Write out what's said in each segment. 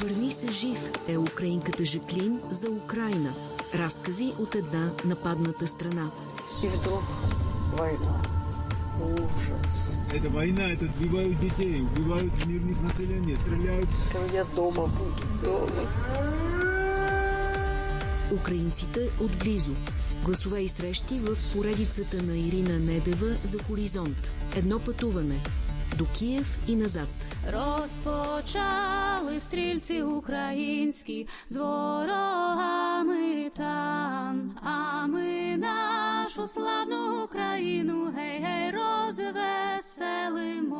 Върни се жив е украинката Жаклин за Украина. Разкази от една нападната страна. И вдруг война. Ужас. Это война, это убивают детей, убивают мирных населения, стреляют. Когда я дома буду, дома. Украинците отблизо. Гласове и срещи в поредицата на Ирина Недева за Хоризонт. Едно пътуване. До Киев и назад. Розпочали стрільці українські з ворогами там, а ми нашу славну Україну гей-гей розвеселимо.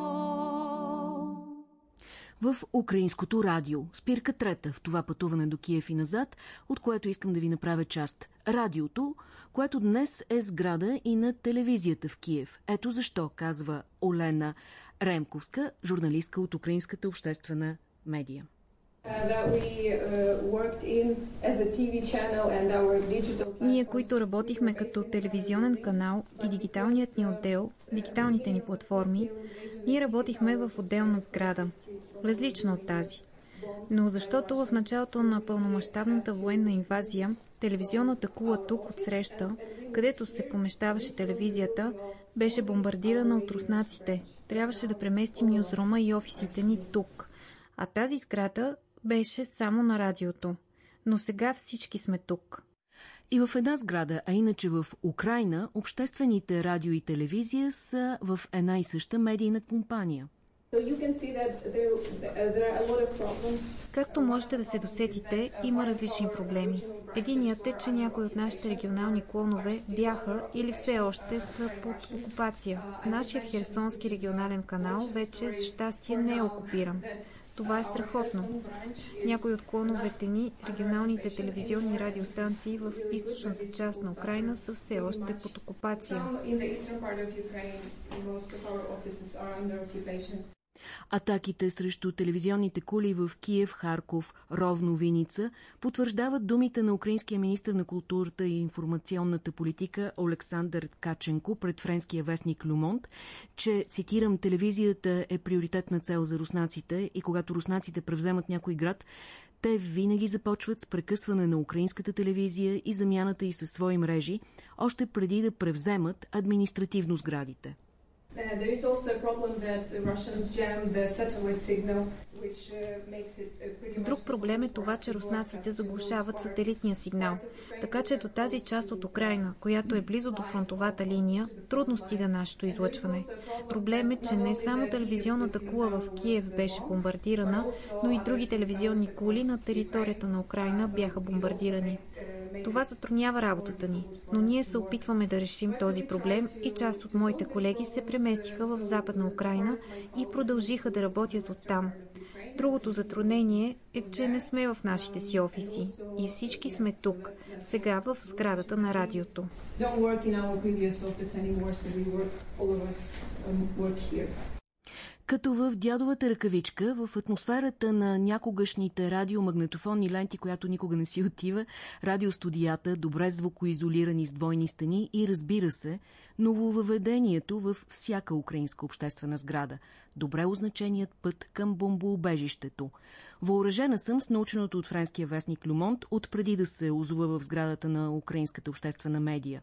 В украинското радио. Спирка трета в това пътуване до Киев и назад, от което искам да ви направя част. Радиото, което днес е сграда и на телевизията в Киев. Ето защо, казва Олена Ремковска, журналистка от Украинската обществена медия. Ние, които работихме като телевизионен канал и дигиталният ни отдел, дигиталните ни платформи, ние работихме в отделна сграда, различна от тази. Но защото в началото на пълномащабната военна инвазия телевизионната кула тук отсреща, където се помещаваше телевизията, беше бомбардирана от руснаците. Трябваше да преместим нюзрума и офисите ни тук. А тази сграда беше само на радиото. Но сега всички сме тук. И в една сграда, а иначе в Украина, обществените радио и телевизия са в една и съща медийна компания. Както можете да се досетите, има различни проблеми. Единият е, че някои от нашите регионални клонове бяха или все още са под окупация. Нашият херсонски регионален канал вече за щастие не е окупиран. Това е страхотно. Някои от клоновете ни, регионалните телевизионни радиостанции в източната част на Украина са все още под окупация. Атаките срещу телевизионните кули в Киев, Харков, Ровно, Виница потвърждават думите на украинския министр на културата и информационната политика Олександър Каченко пред френския вестник Люмонт, че, цитирам, телевизията е приоритетна цел за руснаците и когато руснаците превземат някой град, те винаги започват с прекъсване на украинската телевизия и замяната й със свои мрежи, още преди да превземат административно сградите. Друг проблем е това, че руснаците заглушават сателитния сигнал, така че до тази част от Украина, която е близо до фронтовата линия, трудно стига нашето излъчване. Проблем е, че не само телевизионната кула в Киев беше бомбардирана, но и други телевизионни кули на територията на Украина бяха бомбардирани. Това затруднява работата ни, но ние се опитваме да решим този проблем и част от моите колеги се преместиха в Западна Украина и продължиха да работят оттам. Другото затруднение е, че не сме в нашите си офиси и всички сме тук, сега в сградата на радиото. Като в дядовата ръкавичка, в атмосферата на някогашните радиомагнетофонни ленти, която никога не си отива, радиостудията, добре звукоизолирани с двойни стени и разбира се, нововъведението в всяка украинска обществена сграда. Добре означеният път към бомбоубежището. Въоръжена съм с наученото от френския вестник Люмонт, от преди да се озова в сградата на украинската обществена медия.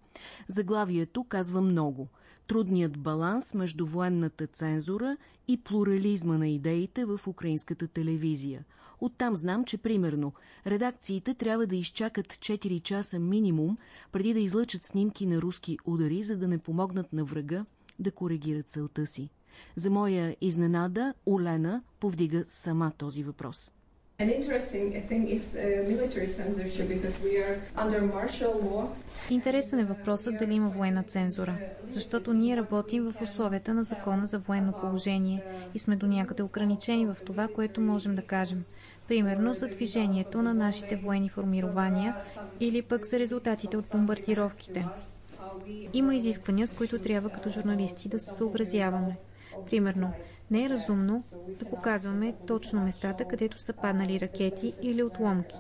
Заглавието казва много – трудният баланс между военната цензура и плурализма на идеите в украинската телевизия. Оттам знам, че примерно редакциите трябва да изчакат 4 часа минимум преди да излъчат снимки на руски удари, за да не помогнат на врага да коригира целта си. За моя изненада, Олена повдига сама този въпрос. Интересен е въпросът дали има военна цензура, защото ние работим в условията на закона за военно положение и сме до някъде ограничени в това, което можем да кажем. Примерно за движението на нашите военни формирования или пък за резултатите от бомбардировките. Има изисквания, с които трябва като журналисти да се съобразяваме. Примерно, не е разумно да показваме точно местата, където са паднали ракети или отломки.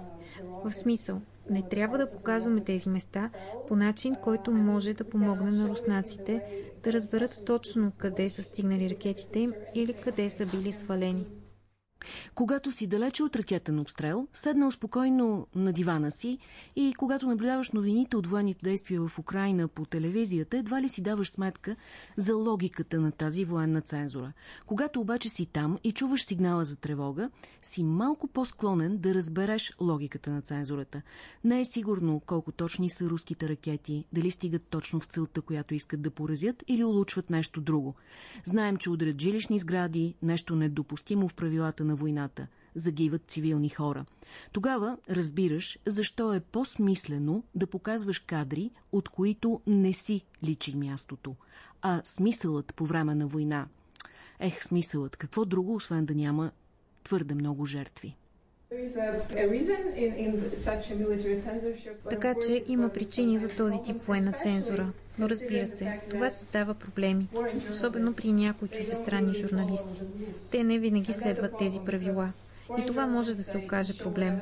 В смисъл, не трябва да показваме тези места по начин, който може да помогне на руснаците да разберат точно къде са стигнали ракетите им или къде са били свалени. Когато си далече от ракетен обстрел, седнал спокойно на дивана си и когато наблюдаваш новините от военните действия в Украина по телевизията, едва ли си даваш сметка за логиката на тази военна цензура. Когато обаче си там и чуваш сигнала за тревога, си малко по-склонен да разбереш логиката на цензурата. Не е сигурно колко точни са руските ракети, дали стигат точно в целта, която искат да поразят или улучват нещо друго. Знаем, че удрят жилищни сгради, нещо недопустимо в правилата на войната. Загиват цивилни хора. Тогава разбираш защо е по-смислено да показваш кадри, от които не си личи мястото. А смисълът по време на война. Ех, смисълът. Какво друго, освен да няма твърде много жертви? Така че има причини за този тип военна цензура. Но разбира се, това създава проблеми, особено при някои чуждестранни журналисти. Те не винаги следват тези правила. И това може да се окаже проблем.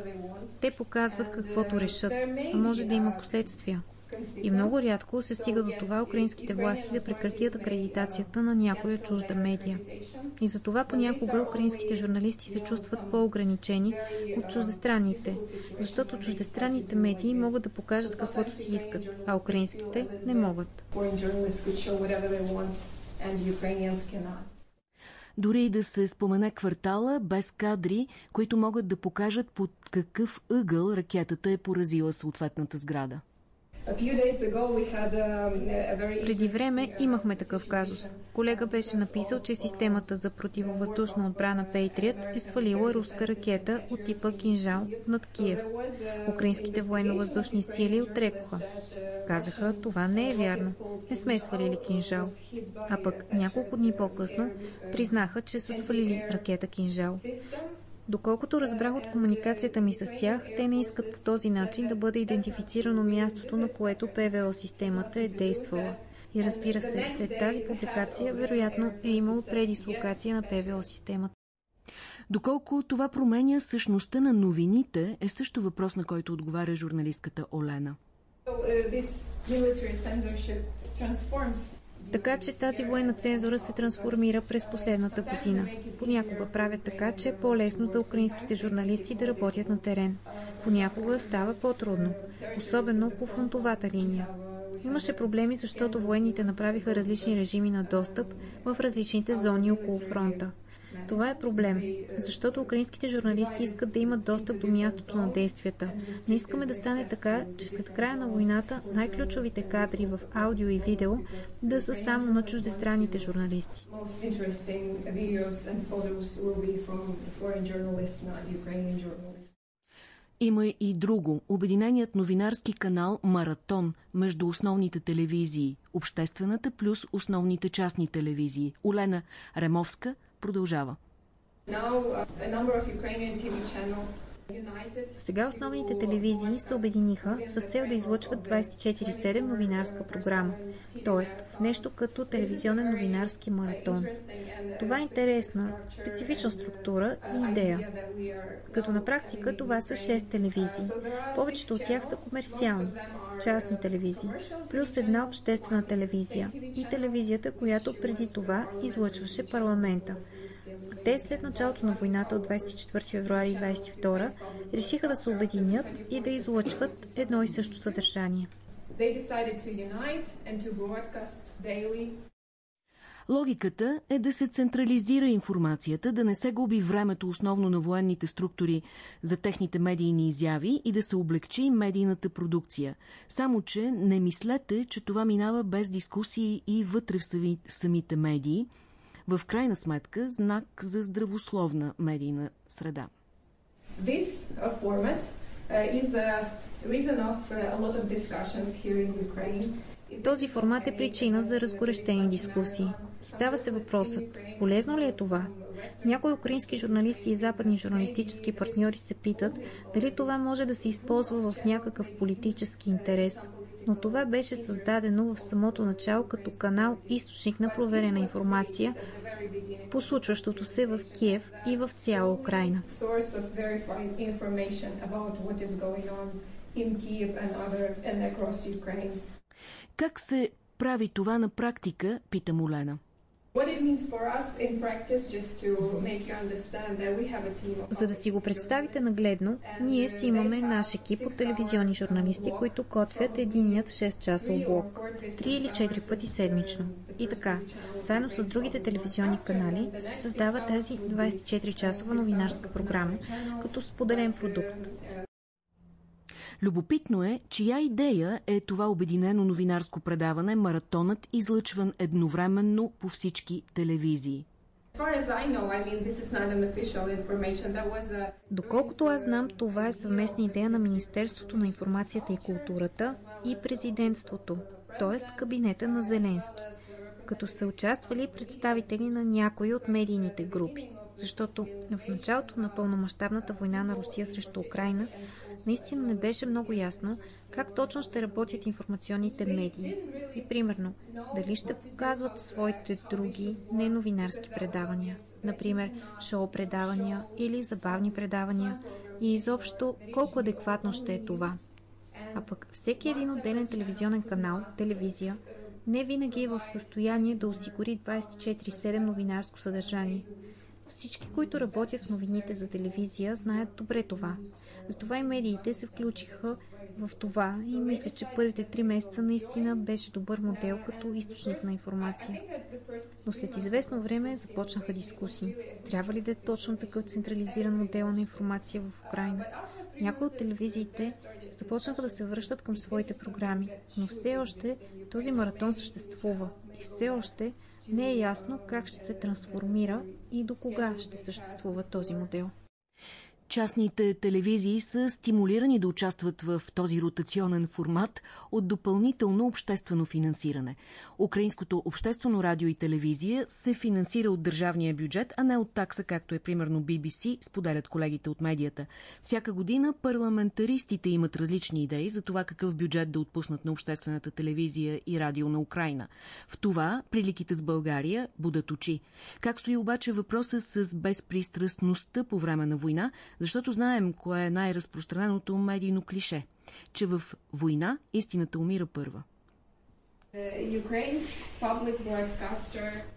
Те показват каквото решат, а може да има последствия. И много рядко се стига до това украинските власти да прекратят акредитацията на някоя чужда медия. И за това понякога украинските журналисти се чувстват по-ограничени от чуждестранните, защото чуждестранните медии могат да покажат каквото си искат, а украинските не могат. Дори и да се спомене квартала без кадри, които могат да покажат под какъв ъгъл ракетата е поразила съответната сграда. Um, Преди време имахме такъв казус. Колега беше написал, че системата за противовъздушна отбрана Patriot е свалила руска ракета от типа Кинжал над Киев. Украинските военно-въздушни сили отрекоха. Казаха, това не е вярно. Не сме свалили кинжал. А пък няколко дни по-късно признаха, че са свалили ракета кинжал. Доколкото разбрах от комуникацията ми с тях, те не искат по този начин да бъде идентифицирано мястото, на което ПВО системата е действала. И разбира се, след тази публикация, вероятно е имало предислокация на ПВО системата. Доколко това променя същността на новините, е също въпрос, на който отговаря журналистката Олена. Така че тази военна цензура се трансформира през последната година. Понякога правят така, че е по-лесно за украинските журналисти да работят на терен. Понякога става по-трудно, особено по фронтовата линия. Имаше проблеми, защото военните направиха различни режими на достъп в различните зони около фронта. Това е проблем, защото украинските журналисти искат да имат достъп до мястото на действията. Не искаме да стане така, че след края на войната най-ключовите кадри в аудио и видео да са само на чуждестранните журналисти. Има и друго. Обединеният новинарски канал Маратон между основните телевизии, обществената плюс основните частни телевизии. Олена Ремовска продължава. Сега основните телевизии се обединиха с цел да излъчват 24-7 новинарска програма, т.е. в нещо като телевизионен новинарски маратон. Това е интересна, специфична структура и идея. Като на практика това са 6 телевизии. Повечето от тях са комерциални, частни телевизии, плюс една обществена телевизия и телевизията, която преди това излъчваше парламента. Те след началото на войната от 24 февруари 22 решиха да се обединят и да излъчват едно и също съдържание. Логиката е да се централизира информацията, да не се губи времето основно на военните структури за техните медийни изяви и да се облегчи медийната продукция. Само, че не мислете, че това минава без дискусии и вътре в самите медии – в крайна сметка знак за здравословна медийна среда. This uh, format uh, is the reason of uh, a lot of discussions here in Ukraine. Този формат е причина за разгорещени дискусии. Става се въпросът, полезно ли е това? Някои украински журналисти и западни журналистически партньори се питат дали това може да се използва в някакъв политически интерес но това беше създадено в самото начало като канал източник на проверена информация по случващото се в Киев и в цяла Украина. Как се прави това на практика, пита Молена? За да си го представите нагледно, ние си имаме наш екип от телевизионни журналисти, които готвят единият 6-часов блок, 3 или 4 пъти седмично. И така, заедно с другите телевизионни канали се създава тази 24-часова новинарска програма, като споделен продукт. Любопитно е, чия идея е това обединено новинарско предаване, маратонът, излъчван едновременно по всички телевизии. Доколкото аз знам, това е съвместна идея на Министерството на информацията и културата и президентството, т.е. кабинета на Зеленски, като са участвали представители на някои от медийните групи. Защото в началото на пълномащабната война на Русия срещу Украина наистина не беше много ясно как точно ще работят информационните медии. И примерно, дали ще показват своите други неновинарски предавания, например шоу предавания или забавни предавания и изобщо колко адекватно ще е това. А пък всеки един отделен телевизионен канал, телевизия, не винаги е в състояние да осигури 24-7 новинарско съдържание. Всички, които работят в новините за телевизия, знаят добре това. Затова и медиите се включиха в това и мисля, че първите три месеца наистина беше добър модел като източник на информация. Но след известно време започнаха дискусии. Трябва ли да е точно такъв централизиран модел на информация в Украина? Някои от телевизиите започнаха да се връщат към своите програми, но все още този маратон съществува все още не е ясно как ще се трансформира и до кога ще съществува този модел. Частните телевизии са стимулирани да участват в този ротационен формат от допълнително обществено финансиране. Украинското обществено радио и телевизия се финансира от държавния бюджет, а не от такса, както е примерно BBC, споделят колегите от медията. Всяка година парламентаристите имат различни идеи за това какъв бюджет да отпуснат на обществената телевизия и радио на Украина. В това приликите с България будат очи. Как стои обаче въпроса с безпристрастността по време на война, защото знаем кое е най-разпространеното медийно клише, че в война истината умира първа.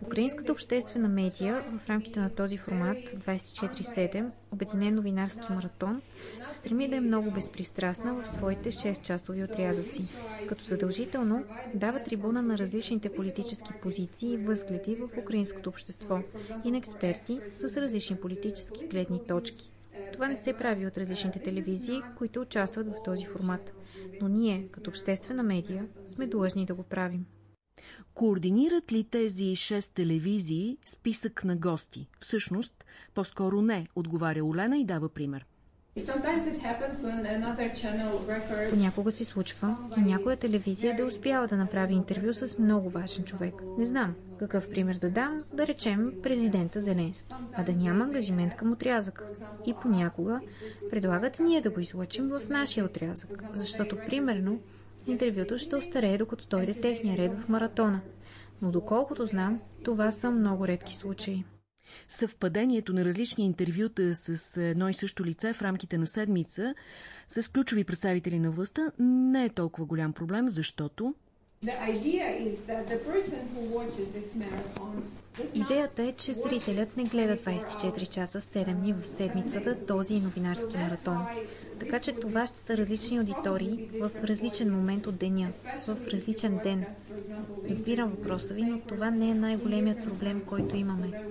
Украинската обществена медия в рамките на този формат 24-7, обединен новинарски маратон, се стреми да е много безпристрастна в своите 6-часови отрязъци, като задължително дава трибуна на различните политически позиции и възгледи в украинското общество и на експерти с различни политически гледни точки. Това не се прави от различните телевизии, които участват в този формат. Но ние, като обществена медия, сме длъжни да го правим. Координират ли тези шест телевизии списък на гости? Всъщност, по-скоро не, отговаря Олена и дава пример. Понякога се случва някоя телевизия да успява да направи интервю с много важен човек. Не знам какъв пример да дам, да речем президента Зеленски, а да няма ангажимент към отрязък. И понякога предлагат ние да го излъчим в нашия отрязък, защото примерно интервюто ще остарее докато дойде техния ред в маратона. Но доколкото знам, това са много редки случаи. Съвпадението на различни интервюта с едно и също лице в рамките на седмица с ключови представители на властта не е толкова голям проблем, защото Идеята е, че зрителят не гледа 24 часа 7 дни в седмицата този новинарски маратон. Така че това ще са различни аудитории в различен момент от деня, в различен ден. Разбирам въпроса ви, но това не е най-големият проблем, който имаме.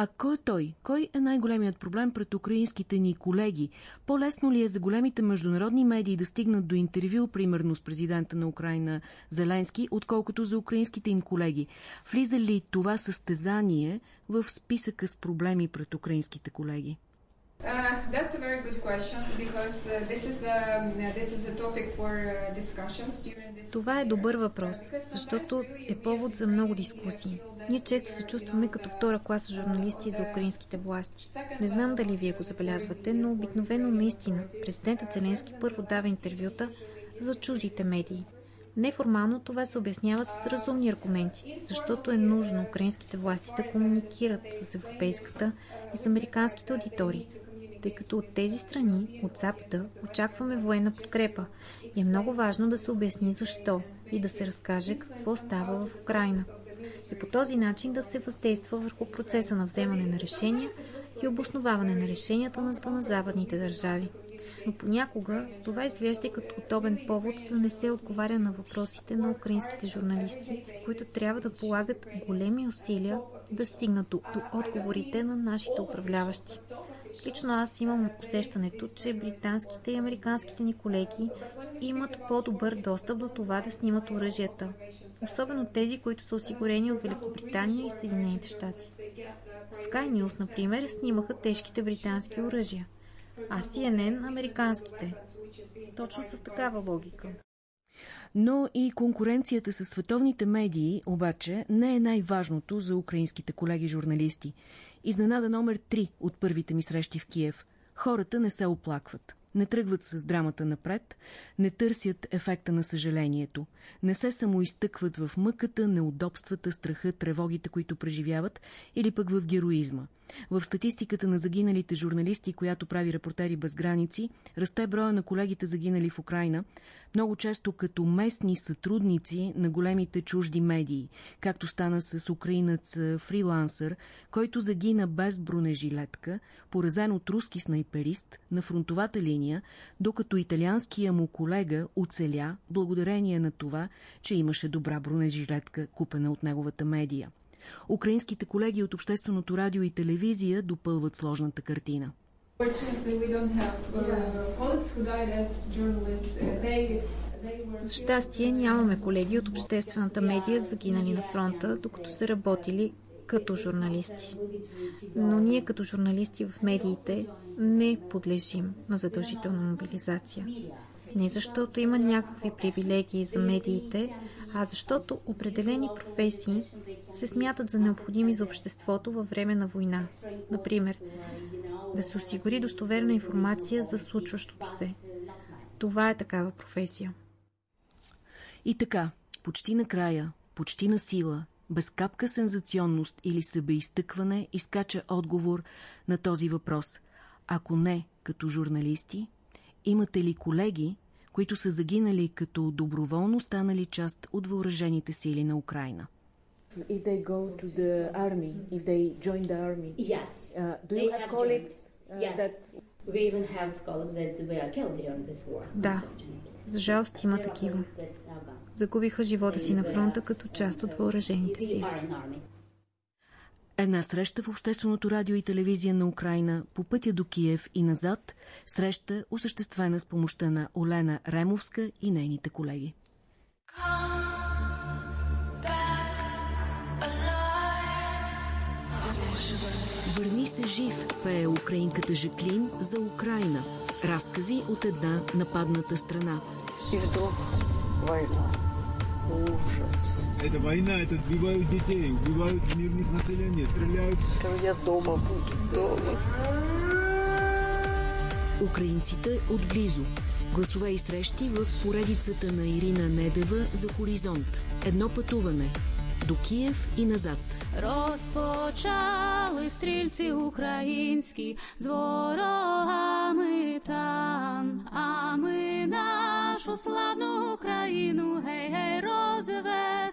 А кой е той? Кой е най-големият проблем пред украинските ни колеги? По-лесно ли е за големите международни медии да стигнат до интервю, примерно с президента на Украина Зеленски, отколкото за украинските им колеги? Влиза ли това състезание в списъка с проблеми пред украинските колеги? Това е добър въпрос, защото е повод за много дискусии. Ние често се чувстваме като втора класа журналисти за украинските власти. Не знам дали вие го забелязвате, но обикновено наистина президентът Зеленски първо дава интервюта за чуждите медии. Неформално това се обяснява с разумни аргументи, защото е нужно украинските власти да комуникират с европейската и с американските аудитории, тъй като от тези страни, от Запада, очакваме военна подкрепа и е много важно да се обясни защо. и да се разкаже какво става в Украина. И по този начин да се въздейства върху процеса на вземане на решения и обосноваване на решенията на, на западните държави. Но понякога това изглежда като удобен повод да не се отговаря на въпросите на украинските журналисти, които трябва да полагат големи усилия да стигнат до, до отговорите на нашите управляващи. Лично аз имам усещането, че британските и американските ни колеги имат по-добър достъп до това да снимат оръжията. Особено тези, които са осигурени от Великобритания и Съединените щати. Sky News, например, снимаха тежките британски оръжия, а CNN – американските. Точно с такава логика. Но и конкуренцията с световните медии обаче не е най-важното за украинските колеги журналисти. Изненада номер 3 от първите ми срещи в Киев. Хората не се оплакват. Не тръгват с драмата напред, не търсят ефекта на съжалението, не се самоизтъкват в мъката, неудобствата, страха, тревогите, които преживяват, или пък в героизма. В статистиката на загиналите журналисти, която прави репортери без граници, расте броя на колегите загинали в Украина, много често като местни сътрудници на големите чужди медии, както стана с украинец фрилансър, който загина без бронежилетка, поразен от руски снайперист на фронтовата линия, докато италианския му колега оцеля благодарение на това, че имаше добра бронежилетка, купена от неговата медия. Украинските колеги от Общественото радио и телевизия допълват сложната картина. За щастие нямаме колеги от обществената медия загинали на фронта, докато са работили като журналисти. Но ние като журналисти в медиите не подлежим на задължителна мобилизация. Не защото има някакви привилегии за медиите, а защото определени професии се смятат за необходими за обществото във време на война. Например, да се осигури достоверна информация за случващото се. Това е такава професия. И така, почти накрая, почти на сила, без капка сензационност или събеизтъкване, изкача отговор на този въпрос. Ако не като журналисти, имате ли колеги, които са загинали като доброволно станали част от въоръжените сили на Украина? If they go to the army, if they join the army, yes, uh, do they you have, have colleagues uh, yes. that We even have colleagues that were killed during this war. Да, за жалост има такива. Загубиха живота си на фронта като част от въоръжените сили. Една среща в Общественото радио и телевизия на Украина по пътя до Киев и назад, среща осъществена с помощта на Олена Ремовска и нейните колеги. Върни се жив, пее украинката Жаклин за Украина. Разкази от една нападната страна. И вдруг война. Ужас. Это война, это убивают детей, убивают мирных населения, стреляют. Я дома буду, дома. Украинците отблизо. Гласове и срещи в поредицата на Ирина Недева за Хоризонт. Едно пътуване. До Киев і назад. Розпочали стрільці українські з ворогами нашу славну Україну гей-гей розвеселимо.